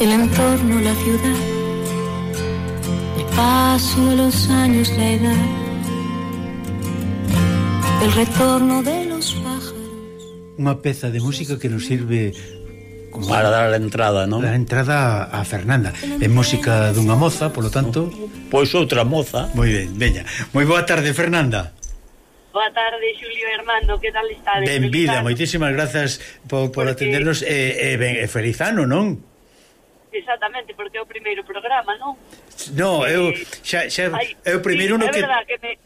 El entorno, la ciudad, paso de los años, la edad, el retorno de los pájaros. Unha peza de música que nos sirve como para dar a entrada, non? La entrada a Fernanda. É música dunha moza, polo tanto, pois outra moza. Moi ben, veña. Moi boa tarde, Fernanda. Boa tarde, Xulio e Armando, que tal estades? Ben vida, moitísimas grazas por, por Porque... atendernos e, eh, ben, e feliz ano, non? Exactamente, porque é o primeiro programa, non? No, eu eh, xa, xa, é o primeiro sí, no que... É verdad que me,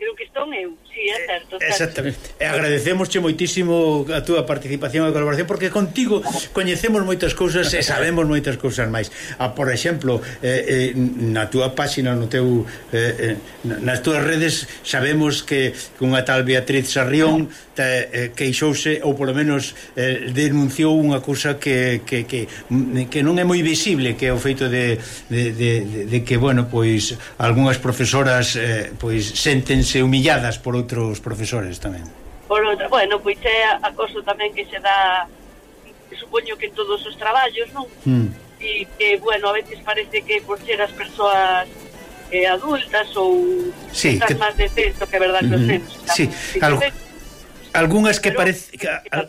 creo que estou eu. Si, eh, é certo. Eh, exactamente. E agradecemosche moitísimo a túa participación e colaboración porque contigo coñecemos moitas cousas e sabemos moitas cousas máis. A, por exemplo, eh, eh, na túa páxina, no teu eh, eh, nas túas redes sabemos que cunha tal Beatriz Sarrión te, eh, queixouse ou polo menos eh, denunciou unha cousa que, que, que, que non é moi visible, que é o feito de, de, de, de, de que, bueno, pois algunhas profesoras eh, pois sentense sentirse humilladas por outros profesores tamén. Por outra, bueno, pois é acoso tamén que se dá supoño que en todos os traballos, non? Mm. E que, bueno, a veces parece que por ser as persoas eh, adultas ou sí, estás que... máis de centro que os mm -hmm. centro. Sí, Al... algunhas que Pero, parece... Que, al...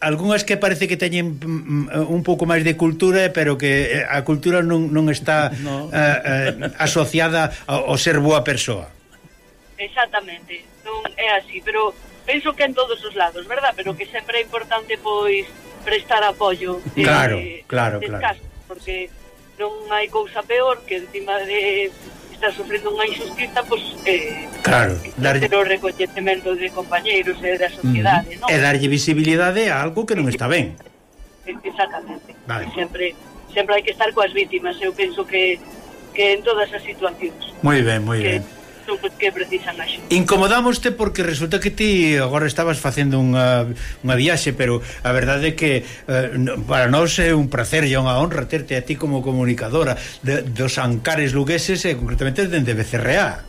algunhas que parece que teñen mm, mm, un pouco máis de cultura, eh, pero que eh, a cultura non, non está no. uh, uh, asociada ao, ao ser boa persoa. Exactamente, non é así, pero penso que en todos os lados, verdad? Pero que sempre é importante pois prestar apoio. De, claro, claro, de, claro. Casos, porque non hai cousa peor que encima de estar sufrindo unha injustiza, pois eh, claro, eh, darlle o recoñecemento de compañeiros e da sociedade, mm, non? E darlle visibilidade a algo que non está ben. Exactamente. Vale. Sempre sempre hai que estar coas vítimas, eu penso que que en todas as situacións. Moi ben, moi ben son pois que precisan a xente. Incomodámoste porque resulta que ti agora estabas facendo unha, unha viaxe, pero a verdade é que eh, para nós é un placer e unha honra terte a ti como comunicadora de, dos Ancares Lugueses e concretamente dende Becerreá.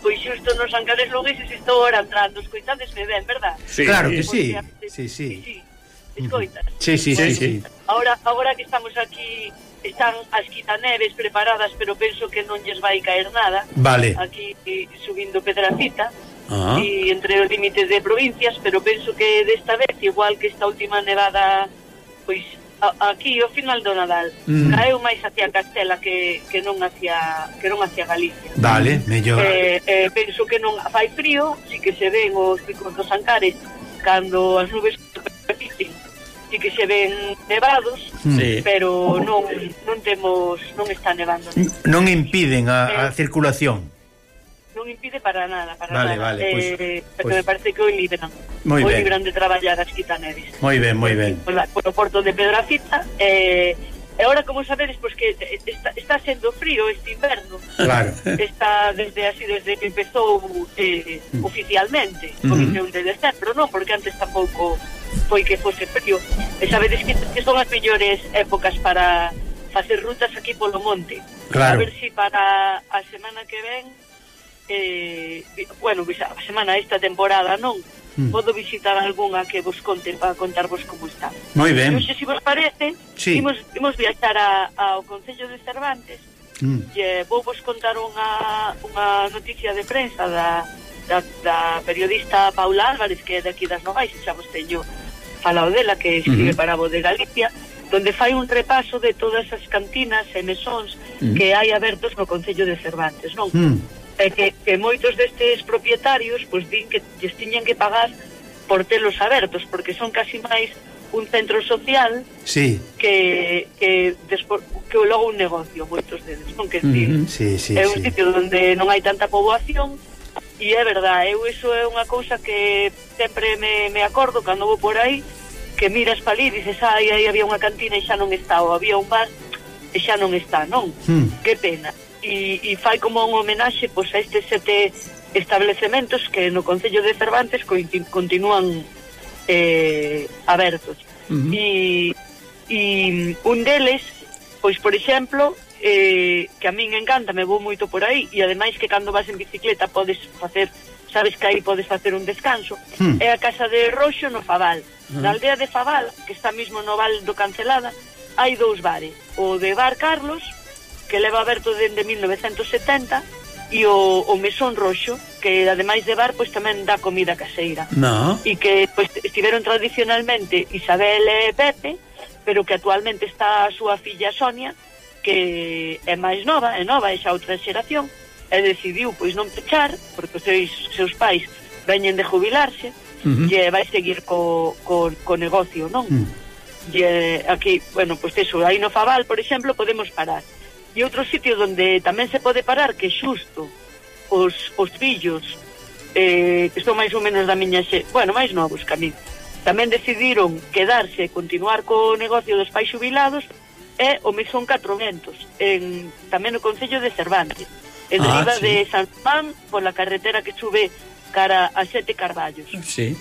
Pois xusto nos Ancares Lugueses estou ora entrando, escoitadesme ben, verdad? Sí. Claro que pois sí. Porque, sí, sí. sí, sí escoitas? Sí, sí, pues, sí, sí. Ahora, ahora que estamos aquí están as quitaneves preparadas, pero penso que non lles vai caer nada. Vale. Aquí eh, subindo Pedracita. Ah. E entre os límites de provincias, pero penso que desta vez, igual que esta última nevada, pois a, aquí ao final do Nadal, mm. caeu máis hacia Castela que, que non hacia que non hacia Galicia. Vale, mellor. Eh, eh, penso que non fai frío, si que se ven os picos dos Ancares cando as nubes sí que se ven nevados, sí. pero non non temos non está nevando. Non impiden a, a eh, circulación. Non impide para nada, para vale, nada. Vale, pois, eh, pois, me parece que hoy libran. Moi hoy ben. libran de traballar as quitaneves. Moi ben, moi ben. Pola polo porto de Pedrafita eh E ahora, como sabedes, pois pues, que está, está sendo frío este inverno. Claro. Está desde así, desde que empezou eh, mm. oficialmente, mm-hmm. o 21 de decembro, non? Porque antes tampouco foi que fose frío. E sabedes que, que son as mellores épocas para facer rutas aquí polo monte. Claro. A ver si para a semana que ven, eh, bueno, a semana esta temporada, non? Mm. Podo visitar algunha que vos conte para contarvos como está. Moi ben. Non sei se vos parece, sí. imos, imos viaxar a, ao Concello de Cervantes, mm. e vou vos contar unha, unha noticia de prensa da da, da periodista Paula Álvarez, que é aquí das Novais, xa vos teño falado dela, que escribe uh -huh. para a de Galicia, donde fai un repaso de todas as cantinas e mesóns uh -huh. que hai abertos no Concello de Cervantes, non? Uh -huh. E que, que moitos destes propietarios pois din que lles tiñan que pagar por telos abertos, porque son casi máis un centro social sí. que que despo, que logo un negocio moitos deles, non que uh -huh. sí, sí, é un sí. sitio onde non hai tanta poboación E é verdad, eu iso é unha cousa que sempre me, me acordo cando vou por aí, que miras para ali e dices, ai, aí había unha cantina e xa non está, ou había un bar e xa non está, non? Hmm. Que pena. E, e fai como un homenaxe pois, a estes sete establecementos que no Concello de Cervantes continúan eh, abertos. Uh -huh. E, e un deles, pois, por exemplo, eh, que a min encanta, me vou moito por aí e ademais que cando vas en bicicleta podes facer, sabes que aí podes facer un descanso hmm. é a casa de Roxo no Fabal hmm. na aldea de Fabal, que está mismo no Val do Cancelada hai dous bares o de Bar Carlos que leva aberto dende 1970 e o, o Mesón Roxo que ademais de bar pois tamén dá comida caseira no. e que pois, estiveron tradicionalmente Isabel e Pepe pero que actualmente está a súa filla Sonia que é máis nova, é nova, é xa outra xeración, e decidiu pois non pechar, porque os seus, seus pais veñen de jubilarse, uh -huh. e vai seguir co, co, co negocio, non? Uh -huh. E aquí, bueno, pois eso, aí no Faval, por exemplo, podemos parar. E outro sitio onde tamén se pode parar, que xusto os, os fillos eh, que son máis ou menos da miña xe, bueno, máis novos que a mí, tamén decidiron quedarse e continuar co negocio dos pais jubilados é o Mesón 400, en, tamén no Concello de Cervantes, en ah, riba sí. de San Juan, pola carretera que sube cara a Sete Carballos. Sí.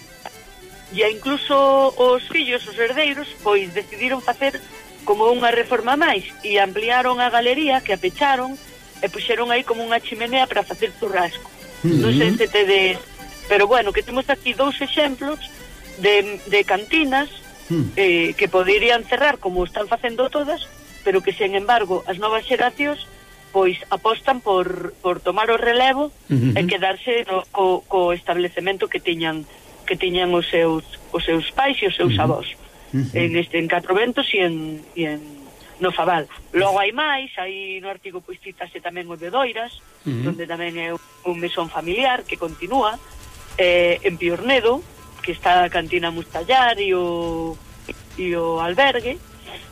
E incluso os fillos, os herdeiros, pois decidiron facer como unha reforma máis e ampliaron a galería que a pecharon e puxeron aí como unha chimenea para facer churrasco. Uh -huh. Non sei se te de... Pero bueno, que temos aquí dous exemplos de, de cantinas hmm. eh, que poderían cerrar como están facendo todas, pero que, sen embargo, as novas xeracións pois apostan por, por tomar o relevo uh -huh. e quedarse no, co, co establecemento que tiñan que tiñan os seus os seus pais e os seus uh -huh. avós uh -huh. en este en Catro Ventos e en, e en no Fabal. Logo hai máis, hai no artigo pois citase tamén o de Doiras, uh -huh. onde tamén é un mesón familiar que continúa, eh, en Piornedo, que está a cantina Mustallar e o, e o albergue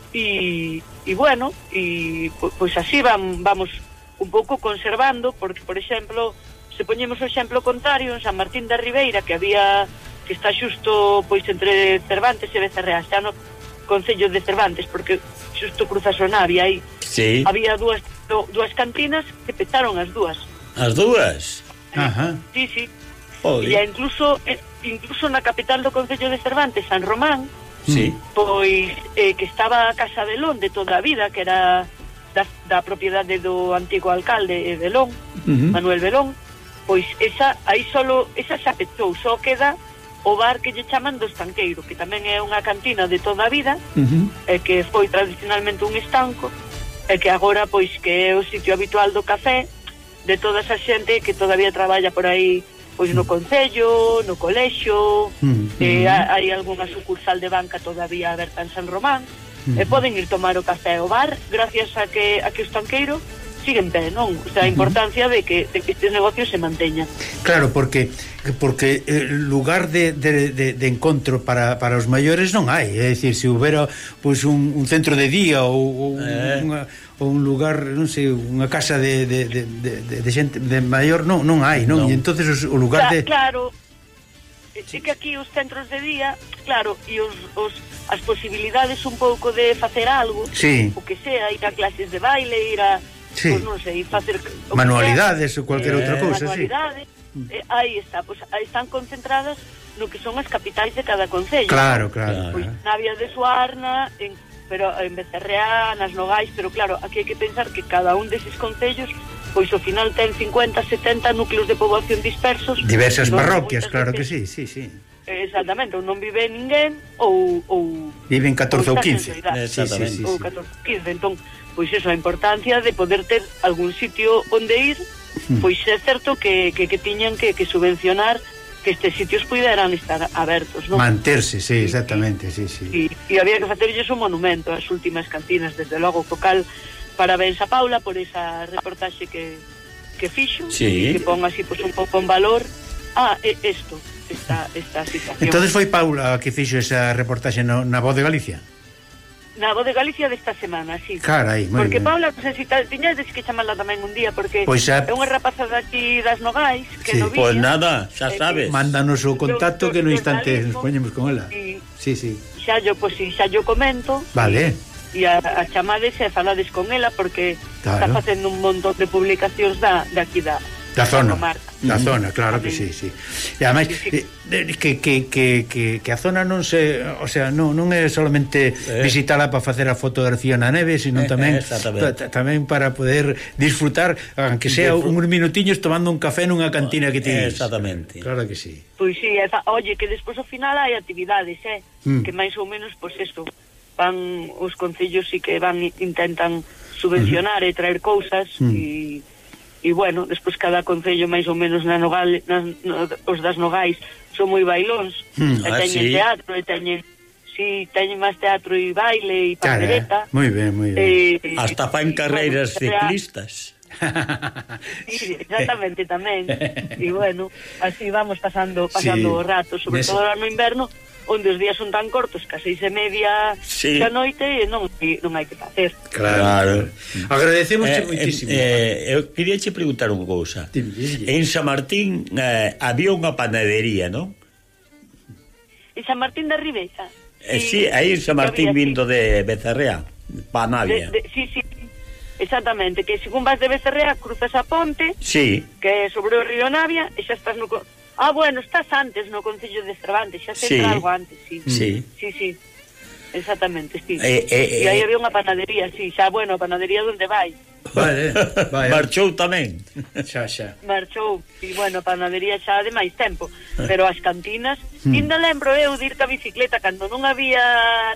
e, e bueno e pois pues así van, vamos un pouco conservando porque por exemplo se poñemos o exemplo contrario en San Martín da Ribeira que había que está xusto pois entre Cervantes e Becerreas xa no Concello de Cervantes porque xusto cruza o nave aí sí. había dúas do, dúas cantinas que petaron as dúas as dúas? Ajá. Sí, sí. Joder. E incluso eh, incluso na capital do Concello de Cervantes, San Román, sí. pois eh, que estaba a Casa de Lón de toda a vida, que era da, da propiedade do antigo alcalde eh, de Lón, uh -huh. Manuel Belón, pois esa aí solo esa se afectou, só queda o bar que lle chaman do estanqueiro, que tamén é unha cantina de toda a vida, uh -huh. eh, que foi tradicionalmente un estanco, e eh, que agora pois que é o sitio habitual do café de toda esa xente que todavía traballa por aí pois no Concello, no colexio, mm, eh, mm. hai algunha sucursal de banca todavía aberta en San Román, mm. e eh, poden ir tomar o café ao bar, gracias a que, a que os tanqueiros siguen pé, non? O sea, a mm-hmm. importancia de que, de que estes negocios se manteñan. Claro, porque porque eh, lugar de, de, de, de encontro para, para os maiores non hai, é dicir, se houbera pois, un, un centro de día ou, ou eh. unha ou un lugar, non sei, unha casa de, de, de, de, de xente de maior non non hai, non? non. E entonces o, o lugar Cla de Claro. é que aquí os centros de día, claro, e os, os as posibilidades un pouco de facer algo, sí. o que sea, ir a clases de baile, ir a sí. pues, non sei, facer manualidades ou cualquier eh, outra cousa, sí. Mm. Eh, aí está, pois pues, están concentradas no que son as capitais de cada concello. Claro, claro. Pois, pues, Navia de Suarna, en pero eh, en Becerreá, nas Nogais, pero claro, aquí hai que pensar que cada un deses concellos pois ao final ten 50, 70 núcleos de poboación dispersos. Diversas parroquias, claro que sí, sí, sí. Exactamente, ou non vive ninguén ou, ou viven 14 ou 15. Exactamente, sí, sí, sí, ou 14 15. Entón, pois eso, a importancia de poder ter algún sitio onde ir, hmm. pois é certo que, que, que tiñan que, que subvencionar que estes sitios puderan estar abertos, non? Manterse, sí, exactamente, sí, sí. E, e había que facerlles un monumento ás últimas cantinas, desde logo, co cal parabéns a Paula por esa reportaxe que, que fixo, sí. que pon así pues, un pouco en valor a ah, isto, esta, esta situación. Entonces foi Paula que fixo esa reportaxe no, na Voz de Galicia? Na Voz de Galicia desta semana, sí. Carai, moi Porque Paula, non sei se tal, tiñades que chamarla tamén un día, porque pois xa... é unha rapaza daqui das Nogais, que sí. no Pois nada, xa eh, sabes. Eh, Mándanos o contacto que no instante nos poñemos con ela. Sí, sí. sí. Xa yo, pois pues, xa yo comento. Vale. E, e a, a chamades e falades con ela porque claro. está facendo un montón de publicacións da, de aquí da, Da zona, da zona, claro que sí, sí. E ademais que, que, que, que, que a zona non se, o sea, non, non é solamente eh. visitala para facer a fotografía na neve, sino tamén tamén para poder disfrutar, aunque sea Disfrut uns minutiños tomando un café nunha cantina que ti. Exactamente. Claro que sí. Pois si, sí, oye, que despois ao final hai actividades, eh, mm. que máis ou menos pois pues eso, van os concellos e que van intentan subvencionar e traer cousas e mm. Y e bueno, despois cada concello máis ou menos na Nogal, nas, no, os das Nogais son moi bailóns. Mm, e ah, teñen sí. teatro e teñen si sí, teñen máis teatro e baile e pandereta. moi ben, moi ben. Eh, hasta fan carreiras e, ciclistas. Sí, exactamente tamén. E bueno, así vamos pasando pasando sí. o rato sobre Nese... todo no inverno onde os días son tan cortos que a seis e media sí. da noite e non, non hai que facer. Claro. Agradecemos eh, moitísimo. Eh, eh, eu queria che preguntar unha cousa. En San Martín eh, había unha panadería, non? En San Martín da Ribeira. Eh, sí, aí en San Martín había, vindo sí. de Becerrea, Panavia. De, de, sí, sí, Exactamente, que según vas de Becerrea cruzas a ponte sí. que sobre o río Navia e xa estás no, Ah, bueno, estás antes no Concello de Cervantes, xa se sí. algo antes, sí. Sí, sí. sí. Exactamente, sí. Eh, eh, e aí eh, había unha panadería, sí, xa, bueno, a panadería onde vai. Vale, vale. Marchou tamén. Xa, xa. Marchou, e bueno, a panadería xa de máis tempo, ah. pero as cantinas, hmm. ainda lembro eu de ir ca bicicleta cando non había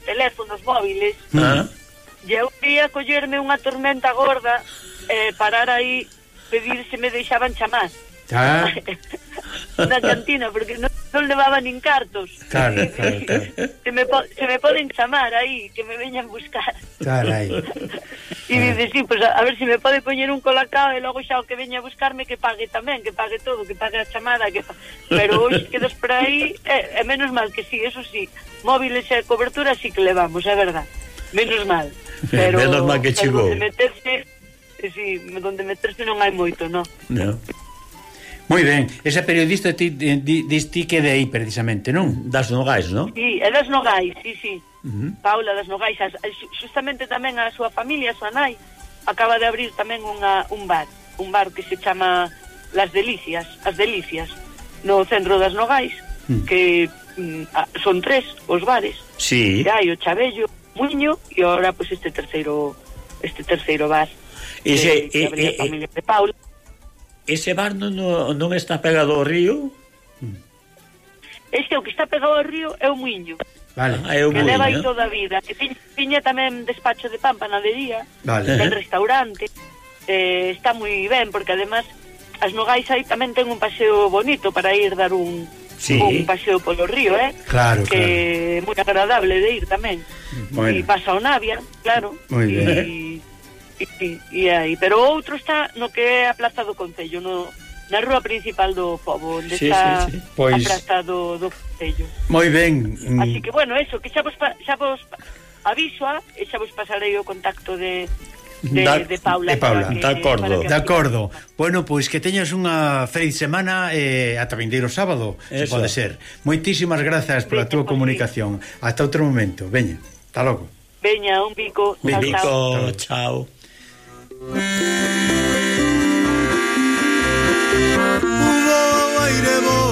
teléfonos móviles. Ah. E eu quería collerme unha tormenta gorda, eh, parar aí, pedir se me deixaban chamar. Ah. na cantina porque non, non levaba nin cartos. Claro, claro, claro. Se me, se me poden chamar aí, que me veñan buscar. Carai. E dice, sí, pues, a, a ver se si me pode poñer un colacao e logo xa o que veña a buscarme que pague tamén, que pague todo, que pague a chamada, que pero hoxe quedas por aí, é, é menos mal que sí, eso sí, móviles e cobertura sí que levamos, é verdad. Menos mal. Pero, menos mal que chegou. Meterse, sí, donde meterse non hai moito, non? Non. Moi ben, esa periodista ti, di, dis ti que de aí precisamente, non? Das Nogais, non? Sí, é das Nogais, sí, sí. Uh -huh. Paula das Nogais, as, justamente tamén a súa familia, a súa nai, acaba de abrir tamén unha, un bar, un bar que se chama Las Delicias, As Delicias, no centro das Nogais, uh -huh. que mm, a, son tres os bares. Sí. Que hai o Chabello, Muño e agora pois pues, este terceiro este terceiro bar. Ese, que, e, que eh, e, a eh, eh. familia de Paula ese bar non, non está pegado ao río? Este o que está pegado ao río é o muiño. Vale. Ah, é o que muiño. leva aí toda a vida. Que tiña, tiña tamén despacho de pan, panadería, vale. ten restaurante. Eh, está moi ben, porque además as Nogais aí tamén ten un paseo bonito para ir dar un, sí. un paseo polo río, eh? Claro, que claro. moi agradable de ir tamén. Bueno. E pasa o Navia, claro. Moi ben. E, e, e aí, pero outro está no que é a Plaza do Concello, no na rúa principal do pobo, onde sí, está sí, sí. Pois... a Plaza do, do Concello. Moi ben. Mm. Así que bueno, eso, que xa vos xa vos avisoa ah, e xa vos pasarei o contacto de De, da, de Paula, de, Paula, que, de acordo, de acordo. Bueno, pois que teñas unha feliz semana eh, ata vindeiro sábado, Eso. se pode ser. Moitísimas grazas pola túa comunicación. Hasta outro momento. Veña, hasta logo. Veña, un bico. Un bico, chao. chao.「お前でも